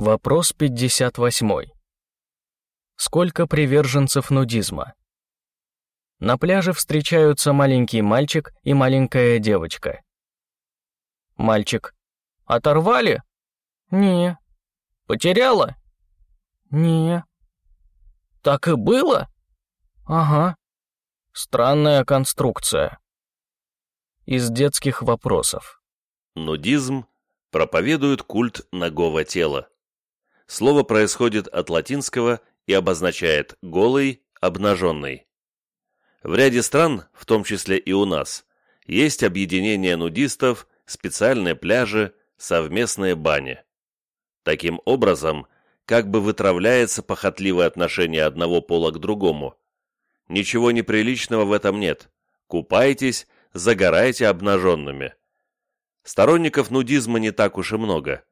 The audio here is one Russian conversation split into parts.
Вопрос 58. Сколько приверженцев нудизма? На пляже встречаются маленький мальчик и маленькая девочка. Мальчик. Оторвали? Не. Потеряла? Не. Так и было? Ага. Странная конструкция. Из детских вопросов. Нудизм проповедует культ нагого тела. Слово происходит от латинского и обозначает «голый», «обнаженный». В ряде стран, в том числе и у нас, есть объединения нудистов, специальные пляжи, совместные бани. Таким образом, как бы вытравляется похотливое отношение одного пола к другому. Ничего неприличного в этом нет. Купайтесь, загорайте обнаженными. Сторонников нудизма не так уж и много.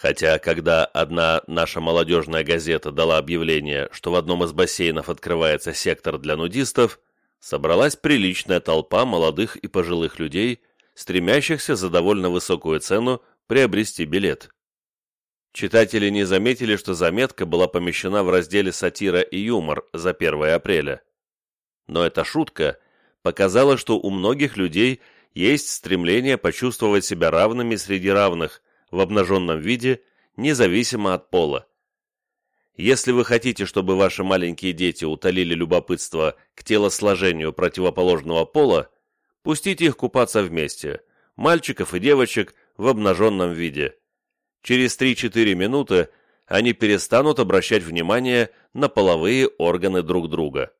Хотя, когда одна наша молодежная газета дала объявление, что в одном из бассейнов открывается сектор для нудистов, собралась приличная толпа молодых и пожилых людей, стремящихся за довольно высокую цену приобрести билет. Читатели не заметили, что заметка была помещена в разделе «Сатира и юмор» за 1 апреля. Но эта шутка показала, что у многих людей есть стремление почувствовать себя равными среди равных, в обнаженном виде, независимо от пола. Если вы хотите, чтобы ваши маленькие дети утолили любопытство к телосложению противоположного пола, пустите их купаться вместе, мальчиков и девочек в обнаженном виде. Через 3-4 минуты они перестанут обращать внимание на половые органы друг друга.